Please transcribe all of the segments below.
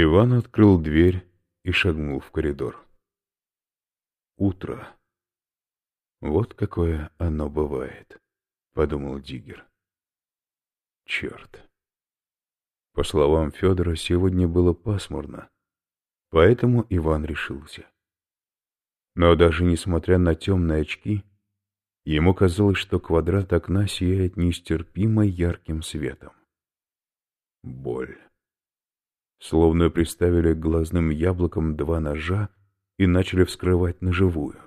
Иван открыл дверь и шагнул в коридор. Утро. Вот какое оно бывает, подумал Диггер. Черт. По словам Федора, сегодня было пасмурно, поэтому Иван решился. Но даже несмотря на темные очки, ему казалось, что квадрат окна сияет нестерпимо ярким светом. Боль. Словно приставили к глазным яблокам два ножа и начали вскрывать на живую.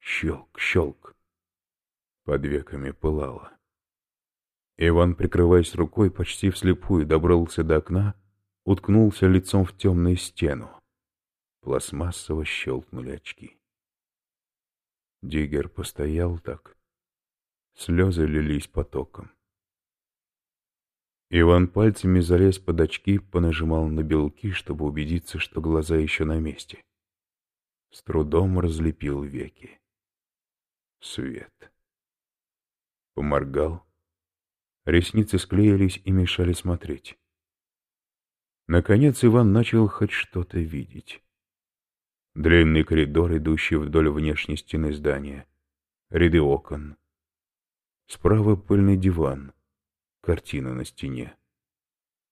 Щелк, щелк. Под веками пылало. Иван, прикрываясь рукой, почти вслепую добрался до окна, уткнулся лицом в темную стену. Пластмассово щелкнули очки. Диггер постоял так. Слезы лились потоком. Иван пальцами залез под очки, понажимал на белки, чтобы убедиться, что глаза еще на месте. С трудом разлепил веки. Свет. Поморгал. Ресницы склеились и мешали смотреть. Наконец Иван начал хоть что-то видеть. Длинный коридор, идущий вдоль внешней стены здания. Ряды окон. Справа пыльный диван картина на стене.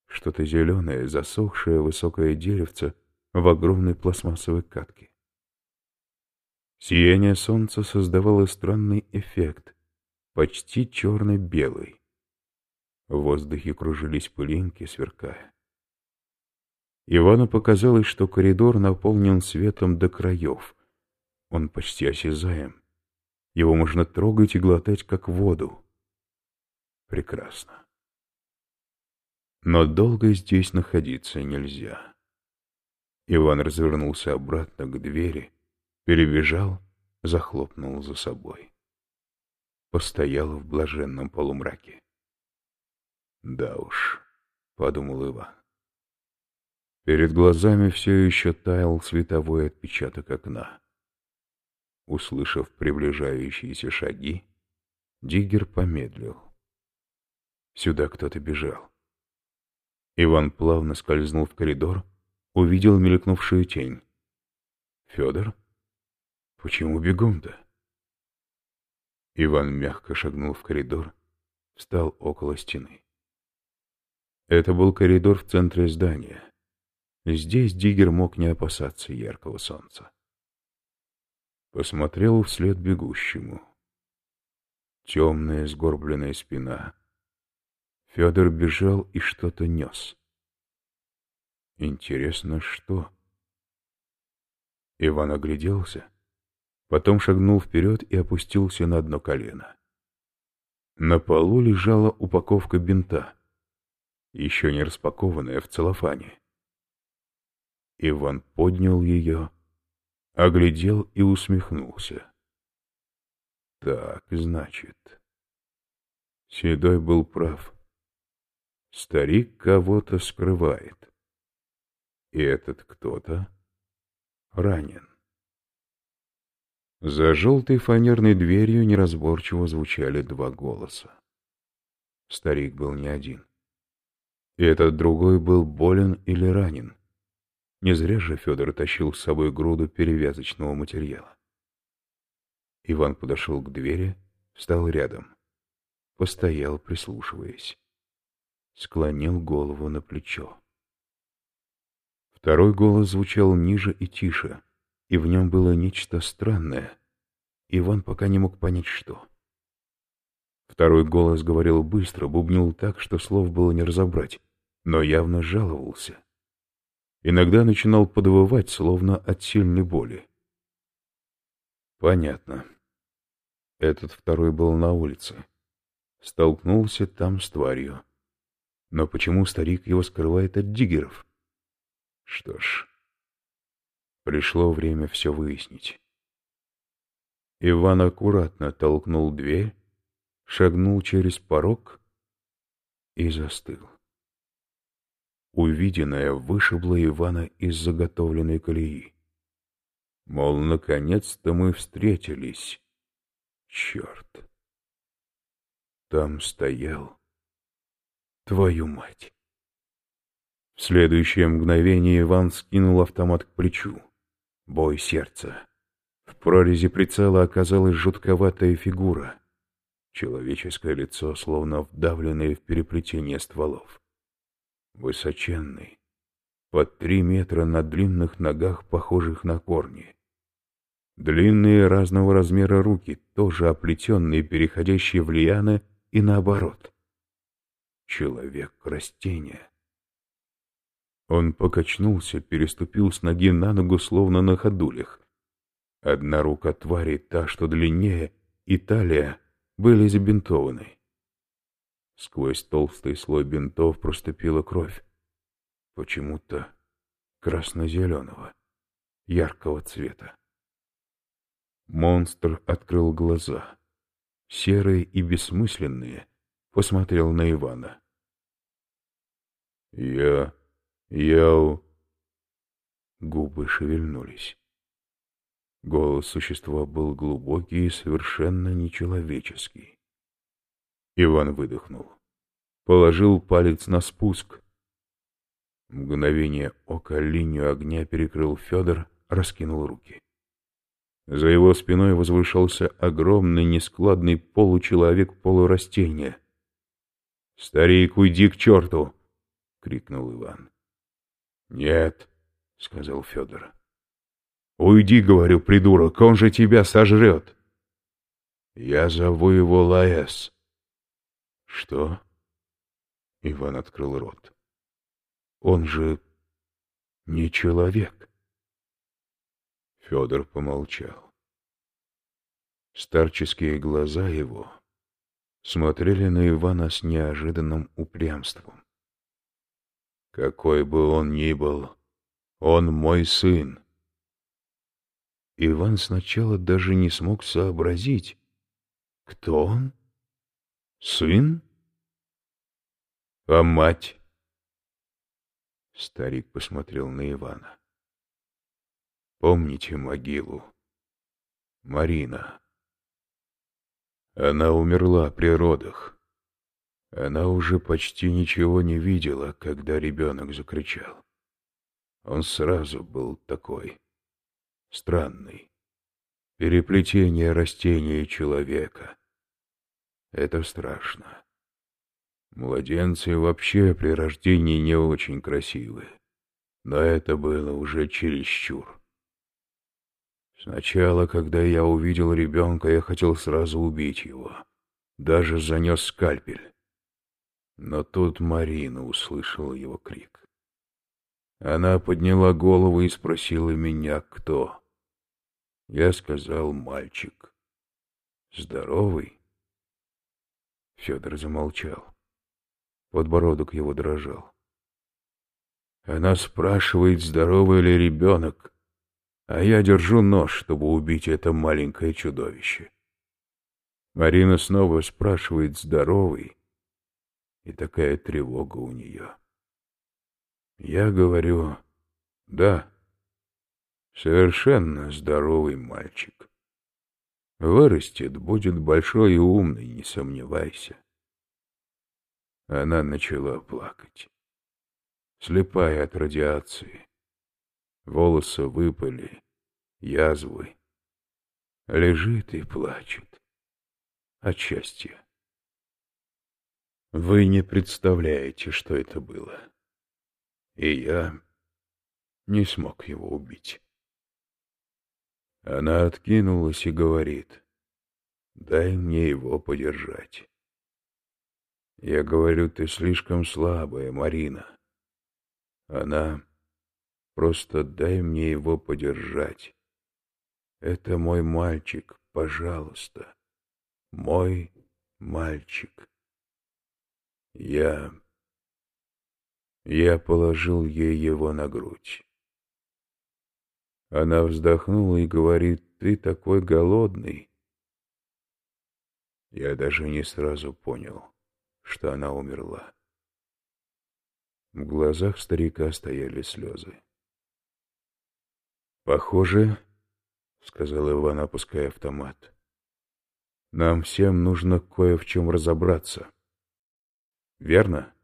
Что-то зеленое, засохшее высокое деревце в огромной пластмассовой катке. Сияние солнца создавало странный эффект, почти черно-белый. В воздухе кружились пылинки, сверкая. Ивану показалось, что коридор наполнен светом до краев. Он почти осязаем. Его можно трогать и глотать, как воду. Прекрасно. Но долго здесь находиться нельзя. Иван развернулся обратно к двери, перебежал, захлопнул за собой. Постоял в блаженном полумраке. «Да уж», — подумал Иван. Перед глазами все еще таял световой отпечаток окна. Услышав приближающиеся шаги, Диггер помедлил. Сюда кто-то бежал. Иван плавно скользнул в коридор, увидел мелькнувшую тень. «Федор? Почему бегом-то?» Иван мягко шагнул в коридор, встал около стены. Это был коридор в центре здания. Здесь Диггер мог не опасаться яркого солнца. Посмотрел вслед бегущему. Темная сгорбленная спина — Федор бежал и что-то нес. Интересно, что? Иван огляделся, потом шагнул вперед и опустился на одно колено. На полу лежала упаковка бинта, еще не распакованная в целлофане. Иван поднял ее, оглядел и усмехнулся. Так, значит... Седой был прав. Старик кого-то скрывает. И этот кто-то ранен. За желтой фанерной дверью неразборчиво звучали два голоса. Старик был не один. И этот другой был болен или ранен. Не зря же Федор тащил с собой груду перевязочного материала. Иван подошел к двери, встал рядом. Постоял, прислушиваясь склонил голову на плечо. Второй голос звучал ниже и тише, и в нем было нечто странное. Иван пока не мог понять, что. Второй голос говорил быстро, бубнил так, что слов было не разобрать, но явно жаловался. Иногда начинал подвывать, словно от сильной боли. Понятно. Этот второй был на улице. Столкнулся там с тварью. Но почему старик его скрывает от диггеров? Что ж, пришло время все выяснить. Иван аккуратно толкнул дверь, шагнул через порог и застыл. Увиденное вышибло Ивана из заготовленной колеи. Мол, наконец-то мы встретились. Черт! Там стоял Твою мать! В следующее мгновение Иван скинул автомат к плечу. Бой сердца. В прорези прицела оказалась жутковатая фигура. Человеческое лицо, словно вдавленное в переплетение стволов. Высоченный, под три метра на длинных ногах, похожих на корни. Длинные разного размера руки, тоже оплетенные, переходящие в лианы и наоборот. Человек-растение. Он покачнулся, переступил с ноги на ногу, словно на ходулях. Одна рука твари, та, что длиннее, и талия, были забинтованы. Сквозь толстый слой бинтов проступила кровь. Почему-то красно-зеленого, яркого цвета. Монстр открыл глаза. Серые и бессмысленные, посмотрел на Ивана. «Я... я...» Губы шевельнулись. Голос существа был глубокий и совершенно нечеловеческий. Иван выдохнул. Положил палец на спуск. Мгновение ока линию огня перекрыл Федор, раскинул руки. За его спиной возвышался огромный нескладный получеловек-полурастение. «Старик, уйди к черту!» — крикнул Иван. «Нет», — сказал Федор. «Уйди, — говорю, придурок, — он же тебя сожрет!» «Я зову его Лаэс». «Что?» Иван открыл рот. «Он же не человек». Федор помолчал. Старческие глаза его смотрели на Ивана с неожиданным упрямством. «Какой бы он ни был, он мой сын. Иван сначала даже не смог сообразить, кто он? Сын? А мать? Старик посмотрел на Ивана. Помните могилу? Марина. Она умерла при родах. Она уже почти ничего не видела, когда ребенок закричал. Он сразу был такой странный. Переплетение растения и человека. Это страшно. Младенцы вообще при рождении не очень красивы. Но это было уже чересчур. Сначала, когда я увидел ребенка, я хотел сразу убить его. Даже занес скальпель. Но тут Марина услышала его крик. Она подняла голову и спросила меня, кто. Я сказал мальчик. Здоровый? Федор замолчал. Подбородок его дрожал. Она спрашивает, здоровый ли ребенок, а я держу нож, чтобы убить это маленькое чудовище. Марина снова спрашивает, здоровый, и такая тревога у нее. Я говорю, да, Совершенно здоровый мальчик. Вырастет, будет большой и умный, не сомневайся. Она начала плакать. Слепая от радиации. Волосы выпали, язвы. Лежит и плачет. От счастья. Вы не представляете, что это было. И я не смог его убить. Она откинулась и говорит, дай мне его подержать. Я говорю, ты слишком слабая, Марина. Она, просто дай мне его подержать. Это мой мальчик, пожалуйста. Мой мальчик. Я... Я положил ей его на грудь. Она вздохнула и говорит, ты такой голодный. Я даже не сразу понял, что она умерла. В глазах старика стояли слезы. «Похоже, — сказал Иван, опуская автомат, — нам всем нужно кое в чем разобраться. Верно?»